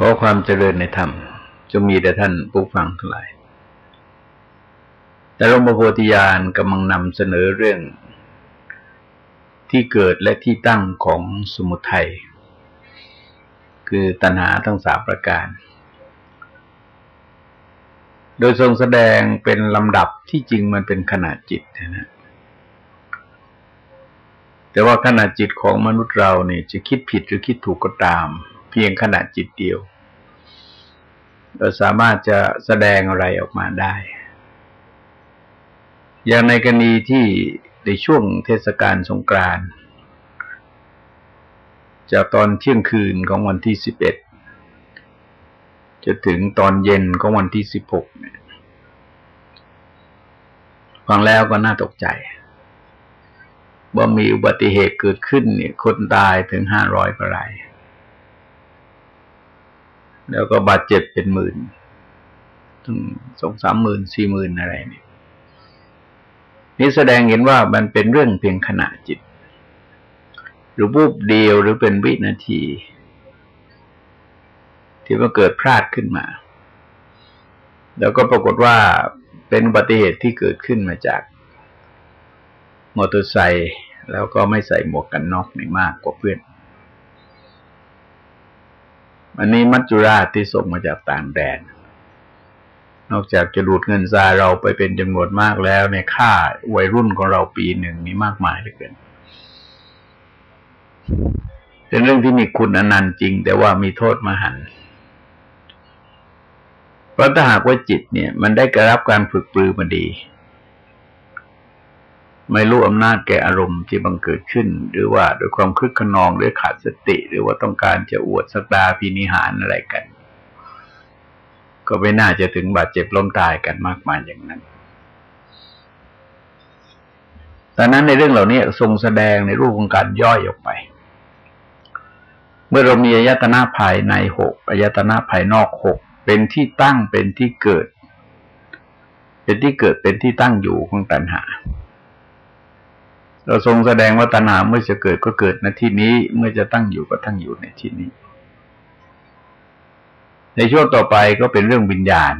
ขอความเจริญในธรรมจะมีแต่ท่านผู้ฟังทั้งหลาย แต่หลวงพ่อโพธิญาณกำลังนำเสนอเรื่องที่เกิดและที่ตั้งของสมุทัยคือตัณหาทั้งสามประการ โดยทรงแสดงเป็นลำดับที่จริงมันเป็นขนาดจิตนะ แต่ว่าขนาดจิตของมนุษย์เราเนี่ยจะคิดผิดหรือคิดถูกก็ตาม พียงขณะจิตเดียว เราสามารถจะแสดงอะไรออกมาได้ อย่างในกรณีที่ในช่วงเทศกาลสงกรานต์จากตอนเที่ยงคืนของวันที่สิบเอ็ดจะถึงตอนเย็นของวันที่สิบหกฟังแล้วก็น่าตกใจ ว่ามีอุบัติเหตุเกิดขึ้นเนี่ยคนตายถึงห้าร้อยกว่าราย แล้วก็บาดเจ็บเป็นหมื่นถึงสองสามหมื่นสี่หมื่นอะไรนี่นี่แสดงเห็นว่ามันเป็นเรื่องเพียงขณะจิต หรือบูบเดียวหรือเป็นวินาที ที่มันเกิดพลาดขึ้นมา แล้วก็ปรากฏว่าเป็นอุบัติเหตุที่เกิดขึ้นมาจากมอเตอร์ไซค์แล้วก็ไม่ใส่หมวกกันน็อกนี่มากกว่าเพื่อน อันนี้มัจจุราชที่ส่งมาจากต่างแดน นอกจากจะดูดเงินซาเราไปเป็นจำนวนมากแล้วในค่าวัยรุ่นของเราปีหนึ่งนี้มากมายเหลือเกินเป็นเรื่องที่มีคุณอนันต์จริง แต่ว่ามีโทษมหันเพราะถ้าหากว่าจิตเนี่ย มันได้กระรับการฝึกปรือมาดี ไม่รู้อำนาจแก่อารมณ์ที่บังเกิดขึ้น หรือว่าโดยความคึกขนองหรือขาดสติ หรือว่าต้องการจะอวดสักดาพินิหารอะไรกัน ก็ไม่น่าจะถึงบาดเจ็บล้มตายกันมากมายอย่างนั้นดังนั้นในเรื่องเหล่านี้ทรงแสดงในรูปของการย่อยออกไป เมื่อเรามีอายตนะภายในหกอายตนะภายนอกหกเป็นที่ตั้งเป็นที่เกิด เป็นที่เกิดเป็นที่ตั้งอยู่ของตัณหา เราทรงแสดงว่าตัณหาเมื่อจะเกิดก็เกิดในที่นี้ เมื่อจะตั้งอยู่ก็ตั้งอยู่ในที่นี้ ในช่วงต่อไปก็เป็นเรื่องวิญญาณ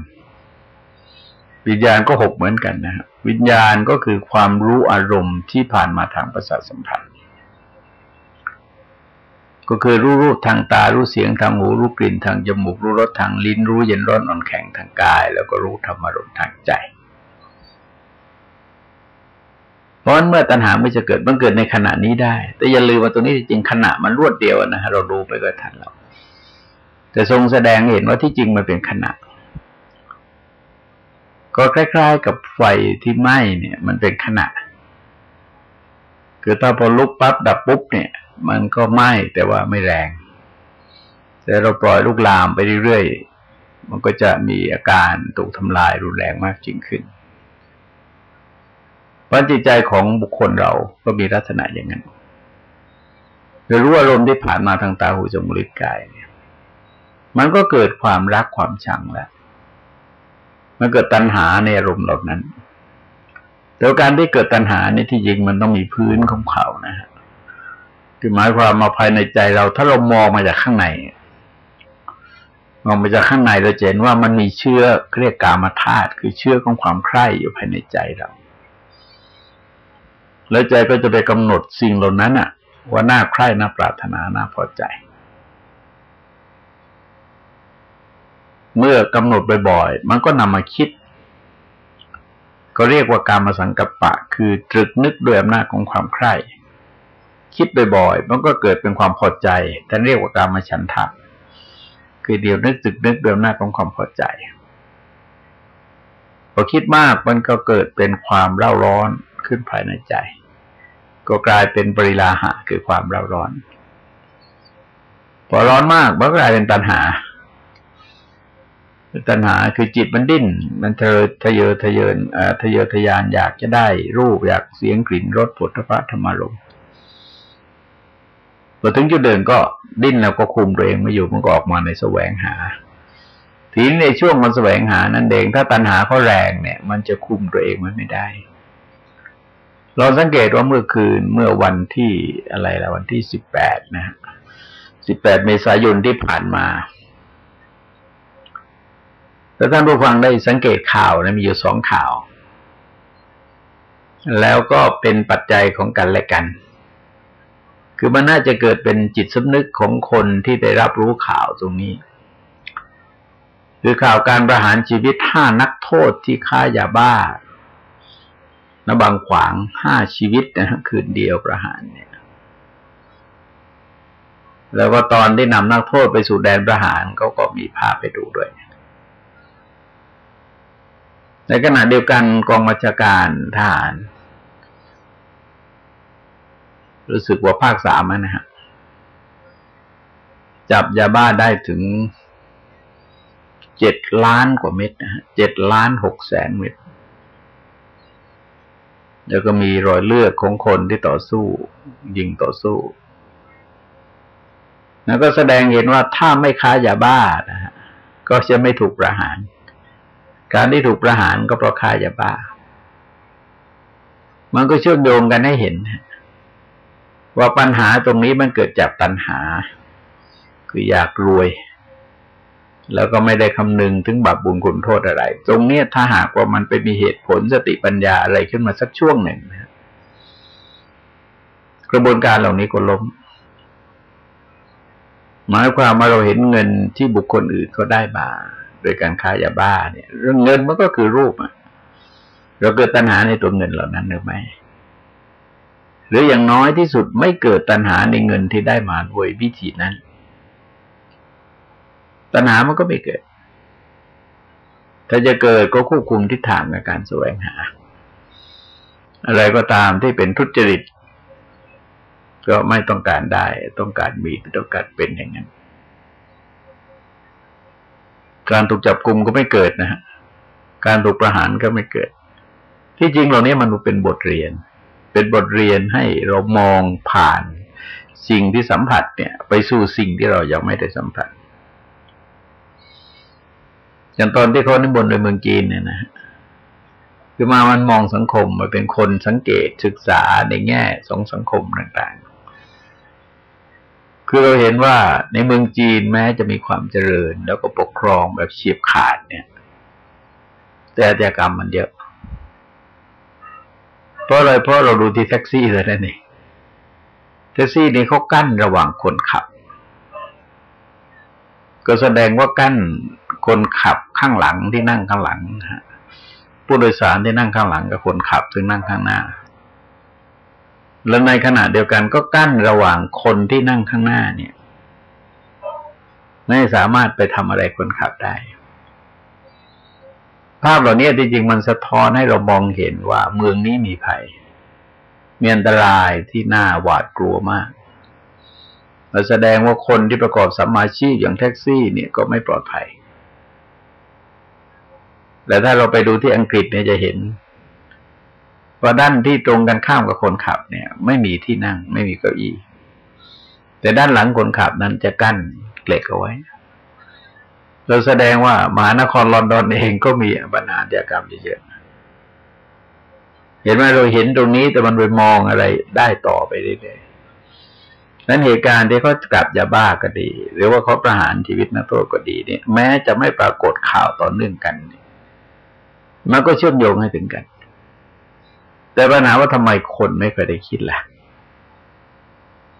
วิญญาณก็หกเหมือนกันนะฮะวิญญาณก็คือความรู้อารมณ์ที่ผ่านมาทางประสาทสัมผัสก็คือรู้รูปทางตา รู้เสียงทางหู รู้กลิ่นทางจมูก รู้รสทางลิ้น รู้เย็นร้อนอ่อนแข็งทางกาย แล้วก็รู้ธรรมารมณ์ทางใจ เพราะนั้นเมื่อตัณหาไม่จะเกิดมันเกิดในขณะนี้ได้ แต่อย่าลืมว่าตรงนี้จริงขณะมันรวดเดียวนะฮะเราดูไปก็ทันเราแต่ทรงแสดงเห็นว่าที่จริงมันเป็นขณะ ก็คล้ายๆ กับไฟที่ไหม้เนี่ย มันเป็นขณะ คือถ้าพอลุกปั๊บดับปุ๊บเนี่ย มันก็ไหม้แต่ว่าไม่แรง แต่เราปล่อยลูกลามไปเรื่อยๆมันก็จะมีอาการถูกทำลายรุนแรงมากจริงขึ้น เพราะจิตใจของบุคคลเราก็มีลักษณะอย่างนั้นเรารู้อารมณ์ที่ผ่านมาทางตาหูจมูกลิ้นกายเนี่ย มันก็เกิดความรักความชังแล้วมันเกิดตัณหาในอารมณ์เหล่านั้นแต่การที่เกิดตัณหาในที่จริงมันต้องมีพื้นของเขานะฮะคือหมายความมาภายในใจเรา ถ้าเรามองมาจากข้างในมองมาจากข้างในเราเห็นว่ามันมีเชื้อเรียกกามธาตุคือเชื้อของความใคร่อยู่ภายในใจเรา แล้วใจก็จะไปกำหนดสิ่งเหล่านั้นอะ ว่าน่าใคร่น่าปรารถนาน่าพอใจ เมื่อกำหนดบ่อยๆมันก็นำมาคิด ก็เรียกว่าการมาสังกัปปะ คือตรึกนึกด้วยอำนาจของความใคร่คิดบ่อยๆ มันก็เกิดเป็นความพอใจท่านเรียกว่าการมาฉันทะคือเดียวนึกตึกนึกด้วยอำนาจของความพอใจ พอคิดมากมันก็เกิดเป็นความเร่าร้อน ขึ้นภายในใจ ก็กลายเป็นปริลาหะคือความเร่าร้อน พอร้อนมากมันก็กลายเป็นตัณหาตัณหาคือจิตมันดิ้น มันเธอทะเยอทะเยินทะเยอทะยานอยากจะได้รูปอยากเสียงกลิ่นรสผลิภัณฑ์ธรรมารมพอถึงจุดเดินก็ดิ้นแล้วก็คุมตัวเองไม่อยู่มันก็ออกมาในแสวงหา ทีนี้ในช่วงมันแสวงหานั่นเองถ้าตัณหาเขาแรงเนี่ย มันจะคุมตัวเองมันไม่ได้ เราสังเกตว่าเมื่อคืนเมื่อวันที่อะไรละวันที่สิบแปดนะสิบแปดเมษายนที่ผ่านมาแล้วท่านผู้ฟังได้สังเกตข่าวนะมีอยู่สองข่าว แล้วก็เป็นปัจจัยของกันและกัน คือมันน่าจะเกิดเป็นจิตสำนึกของคนที่ได้รับรู้ข่าวตรงนี้ คือข่าวการประหารชีวิตห้านักโทษที่ค้ายาบ้า นบางขวางห้าชีวิตนะคืนเดียวประหารเนี่ย แล้วก็ตอนที่นำนักโทษไปสู่แดนประหารเขาก็มีพาไปดูด้วย ในขณะเดียวกันกองบัญชาการทหาร รู้สึกว่าภาคสามนะฮะจับยาบ้าได้ถึงเจ็ดล้านกว่าเม็ดนะฮะเจ็ดล้านหกแสนเม็ด แล้วก็มีรอยเลือดของคนที่ต่อสู้ ยิงต่อสู้ แล้วก็แสดงเห็นว่าถ้าไม่ค้ายาบ้านะฮะก็จะไม่ถูกประหาร การที่ถูกประหารก็เพราะค้ายาบ้า มันก็เชื่อมโยงกันให้เห็น ว่าปัญหาตรงนี้มันเกิดจากตัณหา คืออยากรวย แล้วก็ไม่ได้คำนึงถึงบาปบุญคุณโทษอะไร ตรงนี้ถ้าหากว่ามันไปมีเหตุผลสติปัญญาอะไรขึ้นมาสักช่วงหนึ่งนะกระบวนการเหล่านี้ก็ล้ม หมายความว่าเราเห็นเงินที่บุคคลอื่นเขาได้มา โดยการค้ายาบ้าเนี่ย เรื่องเงินมันก็คือรูปอะเราเกิดตัณหาในตัวเงินเหล่านั้นหรือไม่หรืออย่างน้อยที่สุดไม่เกิดตัณหาในเงินที่ได้มาด้วยวิธีนั้น ตัณหามันก็ไม่เกิด ถ้าจะเกิดก็ควบคุมทิศทางในการแสวงหา อะไรก็ตามที่เป็นทุจริต ก็ไม่ต้องการได้ ต้องการมีต้องการเป็นอย่างนั้น การถูกจับกลุ่มก็ไม่เกิดนะฮะการถูกประหารก็ไม่เกิด ที่จริงเหล่านี้มันเป็นบทเรียน เป็นบทเรียนให้เรามองผ่านสิ่งที่สัมผัสเนี่ย ไปสู่สิ่งที่เรายังไม่ได้สัมผัส อย่างตอนที่เขานิมนต์ในเมืองจีนเนี่ยนะคือมามันมองสังคมมาเป็นคนสังเกตศึกษาในแง่สองสังคมต่างๆ คือเราเห็นว่าในเมืองจีนแม้จะมีความเจริญ แล้วก็ปกครองแบบเฉียบขาดเนี่ย แต่อาชญากรรมมันเยอะเพราะอะไรเพราะเราดูที่แท็กซี่เลยนั่นเองแท็กซี่นี่เขากั้นระหว่างคนขับ ก็แสดงว่ากั้น คนขับข้างหลังที่นั่งข้างหลังฮะผู้โดยสารที่นั่งข้างหลังกับคนขับซึ่งนั่งข้างหน้า แล้วในขณะเดียวกันก็กั้นระหว่างคนที่นั่งข้างหน้าเนี่ย ไม่สามารถไปทำอะไรคนขับได้ ภาพเหล่านี้จริงๆมันสะท้อนให้เรามองเห็นว่าเมืองนี้มีภัยมีอันตรายที่น่าหวาดกลัวมากแสดงว่าคนที่ประกอบสัมมาชีพอย่างแท็กซี่เนี่ยก็ไม่ปลอดภัย แต่ถ้าเราไปดูที่อังกฤษเนี่ยจะเห็นว่าด้านที่ตรงกันข้ามกับคนขับเนี่ย ไม่มีที่นั่ง ไม่มีเก้าอี้ แต่ด้านหลังคนขับนั้นจะกั้นเกล็กเอาไว้เราแสดงว่ามหานครลอนดอนเองก็มีปัญหาเดียกรรมเยอะๆเห็นไหมเราเห็นตรงนี้แต่มันไปมองอะไรได้ต่อไปเรื่อยๆนั้นเหตุการณ์ที่เขากลับยาบ้าก็ดี หรือว่าเขาประหารชีวิตนักโทษก็ดีเนี่ย แม้จะไม่ปรากฏข่าวต่อเนื่องกันเนี่ย มันก็เชื่อมโยงให้ถึงกัน แต่ปัญหาว่าทำไมคนไม่เคยได้คิดล่ะ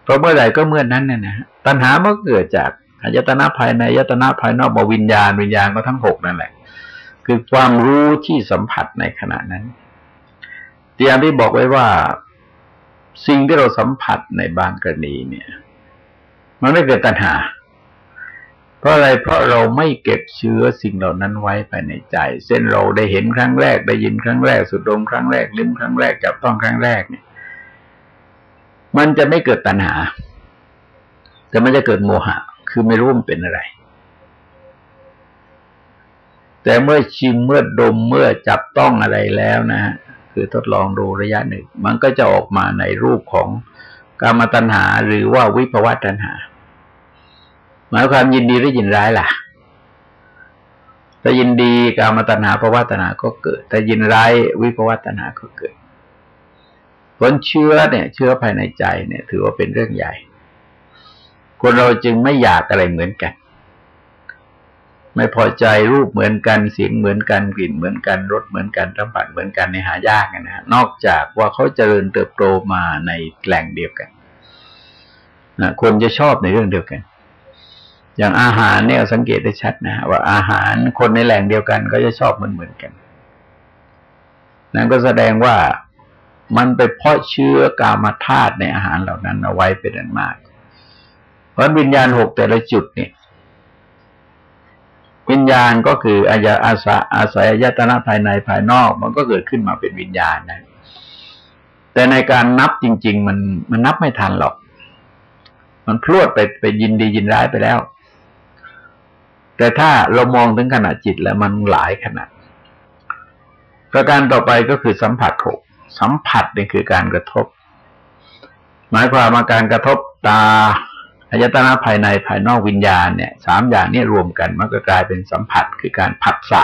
เพราะเมื่อไหร่ก็เมื่อนนั้นเนี่ยนะตัณหามันเกิดจากอายตนะภายในอายตนะภายนอกบวิญญาณวิญญาณก็ทั้งหกนั่นแหละ คือความรู้ที่สัมผัสในขณะนั้นเตียงที่บอกไว้ว่าสิ่งที่เราสัมผัสในบางกรณีเนี่ย มันไม่เกิดตัณหา ราะอะไรเพราะเราไม่เก็บเชื้อสิ่งเหล่านั้นไว้ภายในใจ เส้นเราได้เห็นครั้งแรกได้ยินครั้งแรกสุดดมครั้งแรกลิ้มครั้งแรกจับต้องครั้งแรกเนี่ย มันจะไม่เกิดตัณหา แต่มันจะเกิดโมหะ คือไม่รู้มันเป็นอะไร แต่เมื่อชิมเมื่อดมเมื่อจับต้องอะไรแล้วนะคือทดลองดูระยะหนึ่ง มันก็จะออกมาในรูปของกามตัณหา หรือว่าวิภวตัณหา มายความยินดีหรือยินร้ายล่ะถ้ายินดีกามตัณหาภาวะตัณหาก็เกิดถ้ายินร้ายวิภวตัณหาก็เกิดผลเชื้อเนี่ย เชื้อภายในใจเนี่ย ถือว่าเป็นเรื่องใหญ่ คนเราจึงไม่อยากอะไรเหมือนกัน ไม่พอใจรูปเหมือนกันเสียงเหมือนกันกลิ่นเหมือนกันรสเหมือนกันสัมผัสเหมือนกันในหายากนะฮะนอกจากว่าเขาเจริญเติบโตมาในแหล่งเดียวกันนะคนจะชอบในเรื่องเดียวกัน อย่างอาหารเนี่ยสังเกตได้ชัดนะ ว่าอาหารคนในแหล่งเดียวกันก็จะชอบเหมือนเหมือนกัน นั่นก็แสดงว่ามันไปเพาะเชื้อกามธาตุในอาหารเหล่านั้นเอาไว้เป็นอันมาก เพราะวิญญาณหกแต่ละจุดเนี่ย วิญญาณก็คืออายาอาสาอาศัยอายตนะภายในภายนอก มันก็เกิดขึ้นมาเป็นวิญญาณนะแต่ในการนับจริง ๆ มันมันนับไม่ทันหรอก มันพลวดไปไปยินดียินร้ายไปแล้ว แต่ถ้าเรามองถึงขนาดจิตแล้วมันหลายขนาดประการต่อไปก็คือสัมผัสหกสัมผัสนี่คือการกระทบ หมายความว่าการกระทบตาอายตนะภายในภายนอกวิญญาณเนี่ยสามอย่างนี้รวมกันมันก็กลายเป็นสัมผัสคือการผัสสะ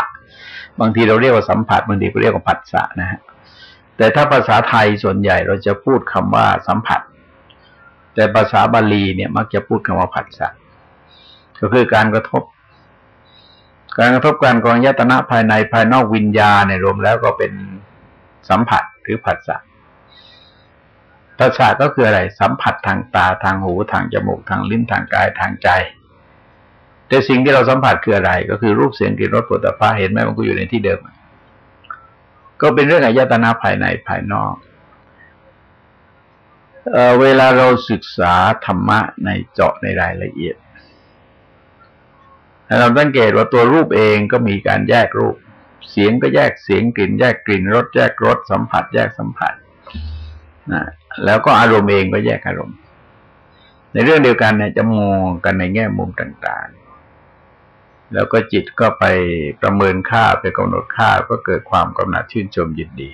บางทีเราเรียกว่าสัมผัสบางทีก็เรียกว่าผัสสะนะฮะแต่ถ้าภาษาไทยส่วนใหญ่เราจะพูดคำว่าสัมผัส แต่ภาษาบาลีเนี่ยมักจะพูดคำว่าผัสสะก็คือการกระทบ การกระทบการกองยตนะภายในภายนอกวิญญาณในรวมแล้วก็เป็นสัมผัสหรือผัสสะประสาทก็คืออะไร สัมผัสทางตาทางหูทางจมูกทางลิ้นทางกายทางใจ แต่สิ่งที่เราสัมผัสคืออะไร ก็คือรูปเสียงกลิ่นรสผลิตภัณฑ์เห็นไหมมันก็อยู่ในที่เดิม ก็เป็นเรื่องอายตนะภายในภายนอกเเวลาเราศึกษาธรรมะในเจาะในรายละเอียด เราสังเกตว่าตัวรูปเองก็มีการแยกรูป เสียงก็แยกเสียงกลิ่น แยกกลิ่นรสแยกรสสัมผัส แยกสัมผัสนะแล้วก็อารมณ์เองก็แยกอารมณ์ ในเรื่องเดียวกันเนี่ยจะมองกันในแง่มุมต่างๆ แล้วก็จิตก็ไปประเมินค่าไปกำหนดค่าก็เกิดความกำหนัดชื่นชมยินดี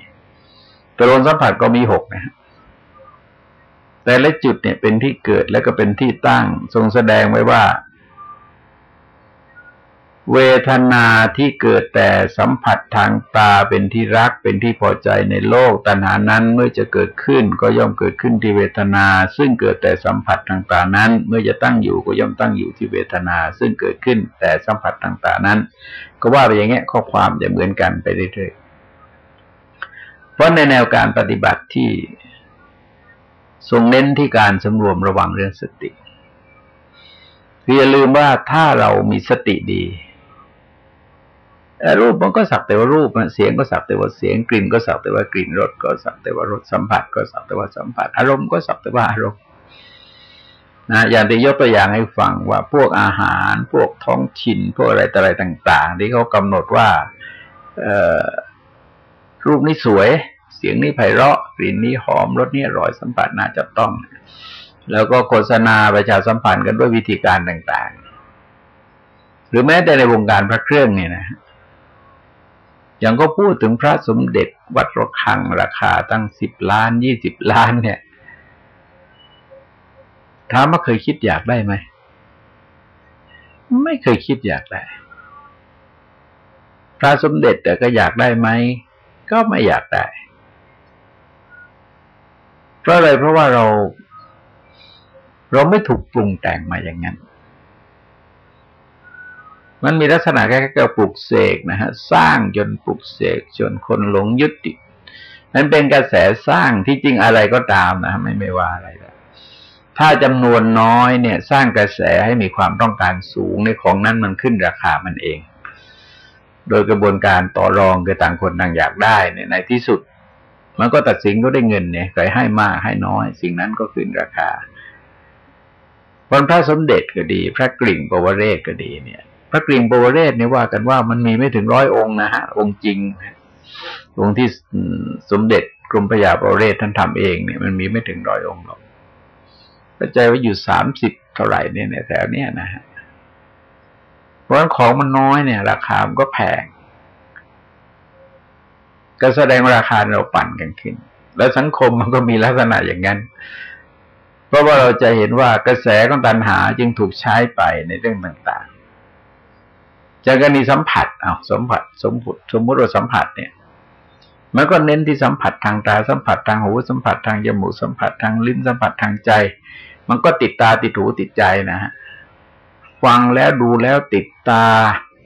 ตัวลมสัมผัสก็มีหกนะฮะแต่ละจุดเนี่ยเป็นที่เกิดแล้วก็เป็นที่ตั้ง ทรงแสดงไว้ว่า เวทนาที่เกิดแต่สัมผัสทางตาเป็นที่รักเป็นที่พอใจในโลกตัณหานั้นเมื่อจะเกิดขึ้นก็ย่อมเกิดขึ้นที่เวทนา ซึ่งเกิดแต่สัมผัสทางตานั้น เมื่อจะตั้งอยู่ก็ย่อมตั้งอยู่ที่เวทนา ซึ่งเกิดขึ้นแต่สัมผัสทางตานั้น ก็ว่าไปอย่างเงี้ยข้อความจะเหมือนกันไปเรื่อยๆเพราะในแนวการปฏิบัติที่ทรงเน้นที่การสำรวมระวังเรื่องสติอย่าลืมว่าถ้าเรามีสติดี รูปมันก็สักแต่ว่ารูปเสียงก็สักแต่ว่าเสียงกลิ่นก็สักแต่ว่ากลิ่นรสก็สักแต่ว่ารสสัมผัส ก็สักแต่ว่าสัมผัส อารมณ์ก็สักแต่ว่าอารมณ์นะอย่างที่ยกตัวอย่างให้ฟังว่าพวกอาหาร พวกท้องถิ่นพวกอะไรต่อะไรต่าง ๆ ที่เขากำหนดว่าเออรูปนี้สวย เสียงนี้ไพเราะกลิ่นนี้หอมรสนี้อร่อยสัมผัสน่าจะต้อง แล้วก็โฆษณาประชาสัมพันธ์กันด้วยวิธีการต่าง ๆ หรือแม้แต่ในวงการพระเครื่องเนี่ยนะ อย่างก็พูดถึงพระสมเด็จวัดระฆังราคาตั้งสิบล้านยี่สิบล้านเนี่ยถามว่าเคยคิดอยากได้ไหม ไม่เคยคิดอยากได้ พระสมเด็จแต่ก็อยากได้ไหม ก็ไม่อยากได้ เพราะอะไรเพราะว่าเรา เราไม่ถูกปรุงแต่งมาอย่างนั้น มันมีลักษณะแค่กับปลุกเสกนะฮะสร้างจนปลุกเสกจนคนหลงยึดติดมันเป็นกระแสสร้างที่จริงอะไรก็ตามนะไม่ไม่ว่าอะไรแล้วถ้าจำนวนน้อยเนี่ย สร้างกระแสให้มีความต้องการสูงในของนั้นมันขึ้นราคามันเอง โดยกระบวนการต่อรองกับต่างคนต่างอยากได้เนี่ยในที่สุด มันก็ตัดสินก็ได้เงินเนี่ยใครให้มากให้น้อย สิ่งนั้นก็ขึ้นราคาวันพระสมเด็จก็ดี พระกริ่งปวเรศก็ดีเนี่ย พระกริ่งโบวเรศเนี่ยว่ากันว่ามันมีไม่ถึงร้อยองค์นะฮะ องค์จริง องค์ที่สมเด็จกรมพระยาโบวเรศท่านทำเองเนี่ยมันมีไม่ถึงร้อยองค์หรอกกระจายไว้อยู่สามสิบเท่าไหร่เนี่ยแถวเนี้ยนะฮะเพราะฉะนั้นของมันน้อยเนี่ย ราคามันก็แพงก็แสดงราคาเราปั่นกันขึ้น แล้วสังคมมันก็มีลักษณะอย่างนั้น เพราะว่าเราจะเห็นว่ากระแสของตัณหาจึงถูกใช้ไปในเรื่องต่าง จากกรณีสัมผัสเอาสัมผัส สมมติสมมติว่าสัมผัสเนี่ยมันก็เน้นที่สัมผัสทางตาสัมผัสทางหูสัมผัสทางจมูกสัมผัสทางลิ้นสัมผัสทางใจ มันก็ติดตาติดหูติดใจนะฮะฟังแล้วดูแล้วติดตา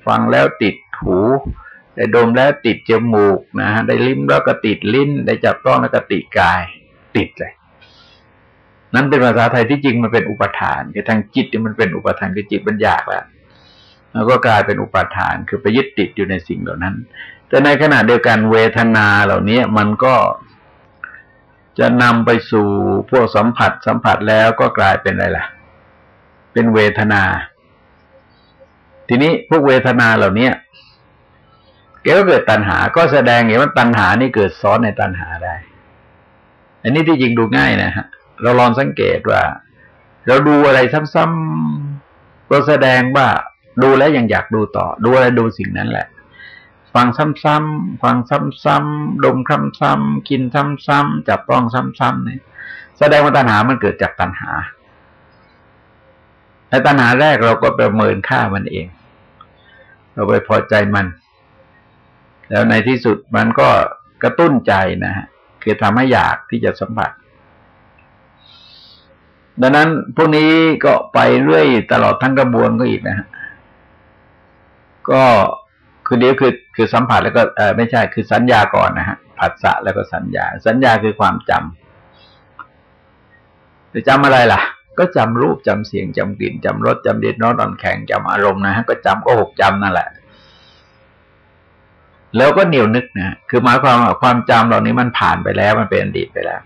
ฟังแล้วติดหูได้ดมแล้วติดจมูกนะฮะได้ลิ้มแล้วก็ติดลิ้น ได้จับต้องแล้วก็ติดกาย ติดเลยนั่นเป็นภาษาไทยที่จริงมันเป็นอุปทานคือทางจิตมันเป็นอุปทานคือจิตมันอยากแล้ว แล้วก็กลายเป็นอุปทานคือไปยึดติดอยู่ในสิ่งเหล่านั้น แต่ในขณะเดียวกันเวทนาเหล่านี้มันก็จะนำไปสู่พวกสัมผัสสัมผัสแล้วก็กลายเป็นอะไรล่ะ เป็นเวทนา ทีนี้พวกเวทนาเหล่านี้เก็เกิดตัณหา ก็แสดงเห็นว่าตัณหานี่เกิดซ้อนในตัณหาได้ อันนี้ที่จริงดูง่ายนะฮะ เราลองสังเกตว่า เราดูอะไรซ้ำๆก็แสดงว่า ดูแล้วยังอยากดูต่อ ดูอะไรดูสิ่งนั้นแหละ ฟังซ้ำๆฟังซ้ำๆดมซ้ำๆกินซ้ำๆจับต้องซ้ำๆเนี่ยแสดงว่าตัณหามันเกิดจากตัณหาในตัณหาแรกเราก็ประเมินค่ามันเอง เราไปพอใจมัน แล้วในที่สุดมันก็กระตุ้นใจนะฮะคือทำให้อยากที่จะสัมผัสดังนั้นพวกนี้ก็ไปเรื่อยตลอดทั้งกระบวนก็อีกนะฮะ ก็คือเดียวคือคือสัมผัสแล้วก็เออไม่ใช่คือสัญญาก่อนนะฮะผัสสะแล้วก็สัญญา สัญญาคือความจำจะจำอะไรล่ะ ก็จำรูปจำเสียงจำกลิ่นจำรสจำเด็ดน้อนอ่อนแข็งจำอารมณ์นะฮะก็จำก็หกจำนั่นแหละ แล้วก็เหนียวนึกนะคือหมายความว่าความจำเหล่านี้มันผ่านไปแล้วมันเป็นอดีตไปแล้ว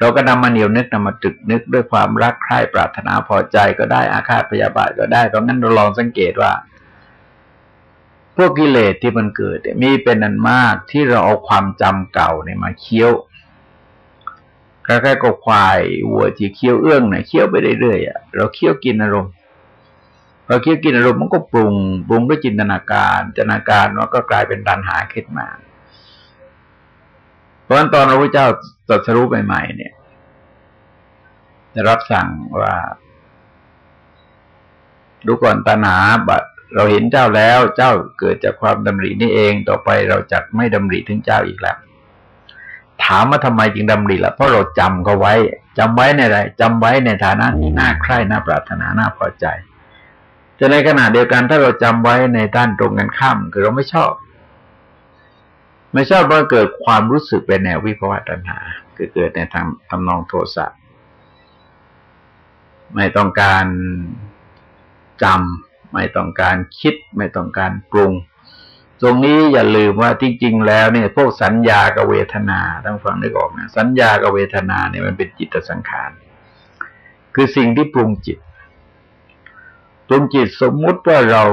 เราก็นำมาเหนียวนึกนำมาตึกนึกด้วยความรักใคร่ปรารถนาพอใจก็ได้อาฆาตพยาบาทก็ได้เพราะงั้นเราลองสังเกตว่า พวกกิเลสที่มันเกิดมีเป็นอันมากที่เราเอาความจำเก่าเนี่ยมาเคี้ยวคล้ายๆกับควายวัวที่เคี้ยวเอื้องเนี่ยเคี้ยวไปเรื่อยๆอะเราเคี้ยวกินอารมณ์พอเคี้ยวกินอารมณ์มันก็ปรุงปรุงด้วยจินตนาการจินตนาการมันก็กลายเป็นดันหาขึ้นมา เพราะฉะนั้นตอนพระพุทธเจ้าตรัสรู้ใหม่ๆเนี่ยได้รับสั่งว่าดูก่อนตาหนาบัด เราเห็นเจ้าแล้วเจ้าเกิดจากความดำรินี่เองต่อไปเราจะไม่ดำริถึงเจ้าอีกแล้ว ถามว่าทำไมจึงดำริละเพราะเราจำเขาไว้จำไว้ในอะไรจำไว้ในฐานะที่น่าใคร่น่าปรารถนาน่าพอใจจะในขณะเดียวกันถ้าเราจำไว้ในด้านตรงกันข้ามคือเราไม่ชอบ ไม่ชอบเพราะเกิดความรู้สึกเป็นแนววิภวตัณหาคือเกิดในทางทำนองโทสะไม่ต้องการจำ ไม่ต้องการคิด ไม่ต้องการปรุง ตรงนี้อย่าลืมว่าจริงๆแล้วเนี่ยพวกสัญญากับเวทนาต้องฟังได้ก่อนนะสัญญากับเวทนาเนี่ยมันเป็นจิตสังขาร คือสิ่งที่ปรุงจิต ปรุงจิตสมมุติว่าเรา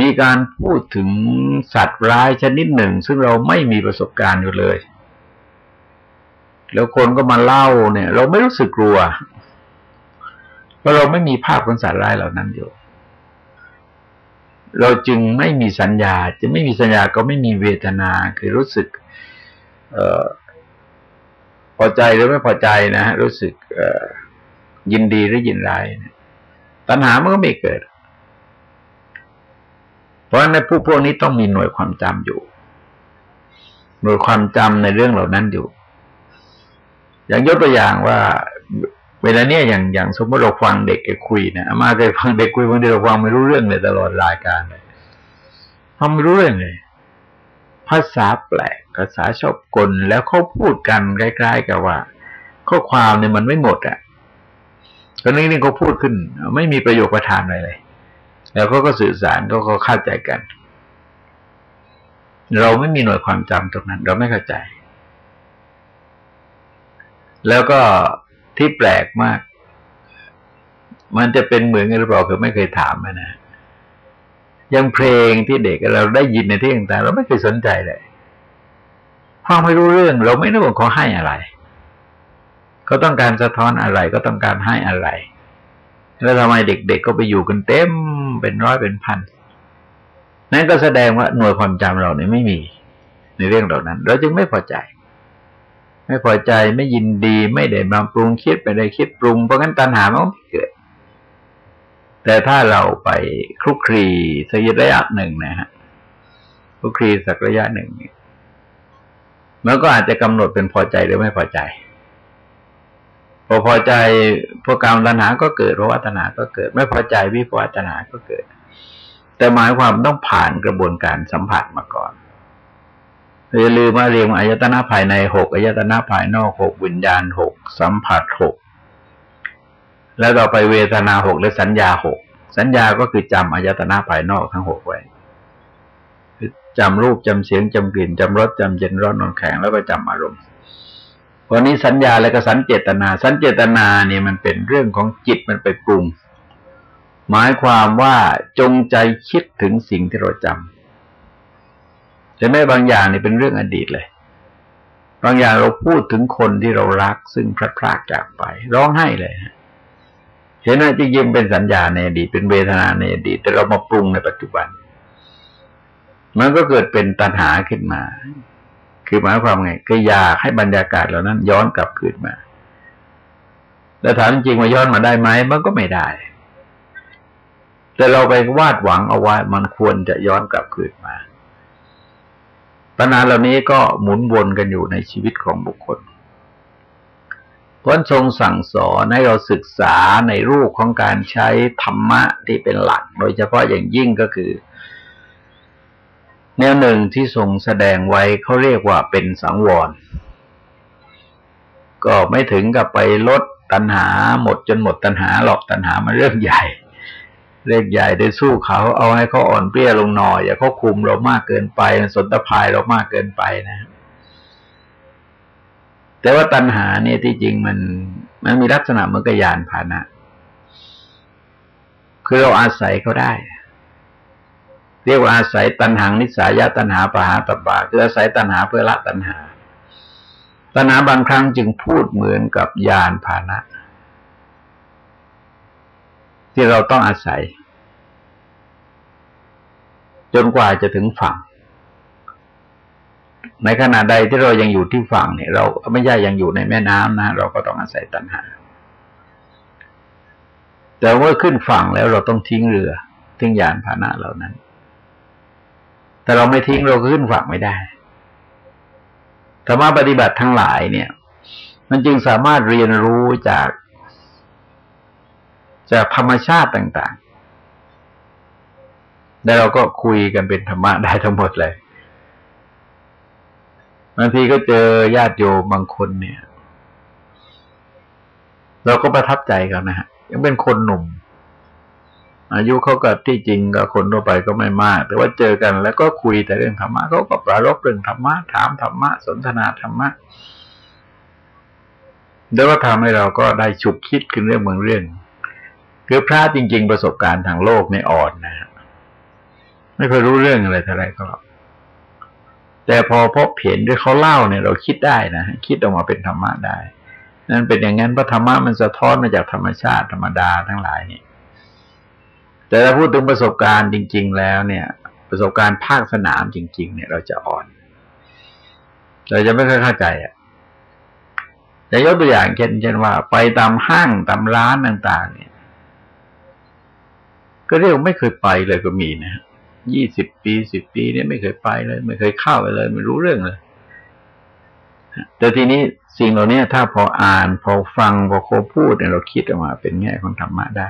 มีการพูดถึงสัตว์ร้ายชนิดหนึ่ง ซึ่งเราไม่มีประสบการณ์อยู่เลย แล้วคนก็มาเล่าเนี่ย เราไม่รู้สึกกลัว เพราะเราไม่มีภาพของสัตว์ร้ายเหล่านั้นอยู่ เราจึงไม่มีสัญญา จะไม่มีสัญญาก็ไม่มีเวทนาคือรู้สึก เออพอใจหรือไม่พอใจนะฮะรู้สึก เออยินดีหรือยินร้ายตัณหามันก็ไม่เกิด เพราะในผู้พวกนี้ต้องมีหน่วยความจำอยู่ หน่วยความจำในเรื่องเหล่านั้นอยู่ อย่างยกตัวอย่างว่า เวลาเนี้ยอย่างอย่างสมมติเราฟังเด็กคุยนะมาเคยฟังเด็กคุยบางทีเราฟังไม่รู้เรื่องเลยตลอดรายการเลยฟังไม่รู้เรื่องเลย ภาษาแปลกภาษาชอบกลแล้วเขาพูดกันใกล้ๆกับว่า ข้อความเนี่ยมันไม่หมดอะตอนนี้นี่เขาพูดขึ้น ไม่มีประโยคประธานอะไรเลย แล้วเขาก็สื่อสารก็เขาเข้าใจกัน เราไม่มีหน่วยความจำตรงนั้น เราไม่เข้าใจ แล้วก็ ที่แปลกมาก มันจะเป็นเหมือนกันหรือเปล่าคือไม่เคยถามนะยังเพลงที่เด็กเราได้ยินในที่ต่างๆเราไม่เคยสนใจเลยฟังไม่รู้เรื่อง เราไม่รู้ว่าเขาให้อะไรเขาต้องการสะท้อนอะไรก็ต้องการให้อะไร แล้วทำไมเด็กๆกก็ไปอยู่กันเต็มเป็นร้อยเป็นพันนั่นก็แสดงว่าหน่วยความจำเราเนี่ยไม่มีในเรื่องเหล่านั้น เราจึงไม่พอใจ ไม่พอใจไม่ยินดีไม่ได้มาปรุงคิดไปได้คิดปรุงเพราะงั้นตัณหามันไม่เกิด แต่ถ้าเราไปคลุกคลีสักระยะหนึ่งนะฮะคลุกคลีสักระยะหนึ่งมันก็อาจจะกำหนดเป็นพอใจหรือไม่พอใจ พอพอใจพวกกรรมตัณหาก็เกิดเพราะวัตนาก็เกิด ไม่พอใจวิปวัตนาก็เกิด แต่หมายความต้องผ่านกระบวนการสัมผัสมาก่อน อย่าลืมมาเรียงอายตนะภายในหกอายตนะภายนอกหกวิญญาณหกสัมผัสหกแล้วต่อไปเวทนาหกและสัญญาหกสัญญาก็คือจำอายตนะภายนอกทั้งหกไว้จำรูปจำเสียงจำกลิ่นจำรสจำเย็นร้อนนอนแข็งแล้วก็จำอารมณ์วันนี้สัญญาและก็สัญเจตนา สัญเจตนาเนี่ยมันเป็นเรื่องของจิตมันไปปรุง หมายความว่าจงใจคิดถึงสิ่งที่เราจำ แต่ไม่บางอย่างนี่เป็นเรื่องอดีตเลย บางอย่างเราพูดถึงคนที่เรารัก ซึ่งพลัดพรากจากไป ร้องไห้เลยเห็นว่าจริงๆเป็นสัญญาในอดีตเป็นเวทนาในอดีตแต่เรามาปรุงในปัจจุบัน มันก็เกิดเป็นตัณหาขึ้นมา คือหมายความไง ก็อยากให้บรรยากาศเหล่านั้น ย้อนกลับคืนมาแต่ถามจริงว่าย้อนมาได้ไหมมันก็ไม่ได้ แต่เราไปวาดหวังเอาไว้มันควรจะย้อนกลับคืนมา ปัญหาเหล่านี้ก็หมุนวนกันอยู่ในชีวิตของบุคคลพระทรงสั่งสอนให้เราศึกษาในรูปของการใช้ธรรมะที่เป็นหลัก โดยเฉพาะอย่างยิ่งก็คือ แนวหนึ่งที่ทรงแสดงไว้เขาเรียกว่าเป็นสังวร ก็ไม่ถึงกับไปลดตัณหาหมดจนหมดตัณหาหรอกตัณหามันเรื่องใหญ่ เรื่องใหญ่ได้สู้เขาเอาให้เขาอ่อนเปรี้ยลงหน่อยอย่าเขาคุมเรามากเกินไปสนตภายเรามากเกินไปนะ แต่ว่าตัณหาเนี่ยที่จริงมัน มันมีลักษณะเหมือนกับยานพาหนะ คือเราอาศัยเขาได้ เรียกว่าอาศัยตัณหังนิสายตัณหาปหาตบาคืออาศัยตัณหาเพื่อละตัณหา ตัณหาบางครั้งจึงพูดเหมือนกับยานพาหนะ ที่เราต้องอาศัย จนกว่าจะถึงฝั่ง ในขณะใดที่เรายังอยู่ที่ฝั่งเนี่ย เราไม่ใช่ยังอยู่ในแม่น้ำนะ เราก็ต้องอาศัยตัณหา แต่ว่าขึ้นฝั่งแล้วเราต้องทิ้งเรือ ทิ้งยานพาหนะเหล่านั้น แต่เราไม่ทิ้งเราขึ้นฝั่งไม่ได้ธรรมะปฏิบัติทั้งหลายเนี่ย มันจึงสามารถเรียนรู้จาก จากธรรมชาติต่างๆ แล้วเราก็คุยกันเป็นธรรมะได้ทั้งหมดเลย บางทีก็เจอญาติโยมบางคนเนี่ย เราก็ประทับใจกันนะฮะ ยังเป็นคนหนุ่ม อายุเขาก็ที่จริงกับคนทั่วไปก็ไม่มาก แต่ว่าเจอกันแล้วก็คุยแต่เรื่องธรรมะเขาก็ปรารบเรื่องธรรมะ ถามธรรมะ สนทนาธรรมะแล้วก็ทำให้เราก็ได้ฉุกคิดขึ้นเรื่องบางเรื่อง คือพระจริง ๆ ประสบการณ์ทางโลกในอ่อนนะไม่เคยรู้เรื่องอะไรเท่าไรก็แต่พอพบเห็นด้วยเขาเล่าเนี่ยเราคิดได้นะคิดออกมาเป็นธรรมะได้ นั่นเป็นอย่างนั้นเพราะธรรมะมันสะท้อนมาจากธรรมชาติธรรมดาทั้งหลายเนี่ยแต่ถ้าพูดถึงประสบการณ์จริง ๆ แล้วเนี่ย ประสบการณ์ภาคสนามจริง ๆ เนี่ย เราจะอ่อน เราจะไม่ค่อยเข้าใจอะจะยกตัวอย่างเช่นเช่นว่า ไปตามห้างตามร้านต่าง ๆเนี่ย ก็เรียกไม่เคยไปเลยก็มีนะยี่สิบปีสิบปีเนี่ยไม่เคยไปเลย ไม่เคยเข้าไปเลย ไม่รู้เรื่องเลยแต่ทีนี้สิ่งเหล่านี้ถ้าพออ่านพอฟังพอโคพูดเนี่ยเราคิดออกมาเป็นแง่ของธรรมะได้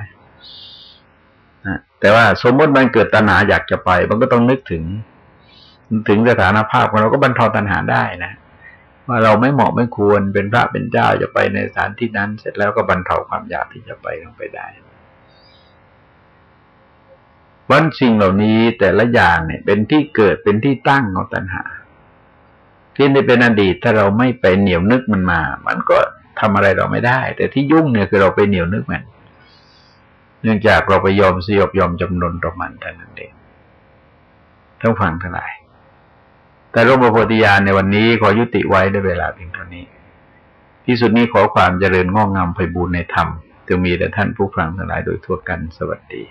แต่ว่าสมมติมันเกิดตัณหาอยากจะไป มันก็ต้องนึกถึง ถึงสถานภาพของเราก็บรรเทาตัณหาได้นะว่าเราไม่เหมาะไม่ควรเป็นพระเป็นเจ้าจะไปในสถานที่นั้น เสร็จแล้วก็บรรเทาความอยากที่จะไปลงไปได้ วันสิ่งเหล่านี้แต่ละอย่างเนี่ย เป็นที่เกิดเป็นที่ตั้งของตัณหาที่ในเป็นอดีตถ้าเราไม่ไปเหนียวนึกมันมา มันก็ทำอะไรเราไม่ได้ แต่ที่ยุ่งเนี่ยคือเราไปเหนียวนึกมัน เนื่องจากเราไปยอมสยบยอมจำนนต่อมันแต่นั้นเองทั้งฟังทั้งหลาย แต่ร่มพระโพธิญาณในวันนี้ขอยุติไว้ด้วยเวลาเพียงเท่านี้ ที่สุดนี้ขอความเจริญงอกงามไพบูรณนธรรมจะมีแต่ท่านผู้ฟังทั้งหลายโดยทั่วกันสวัสดี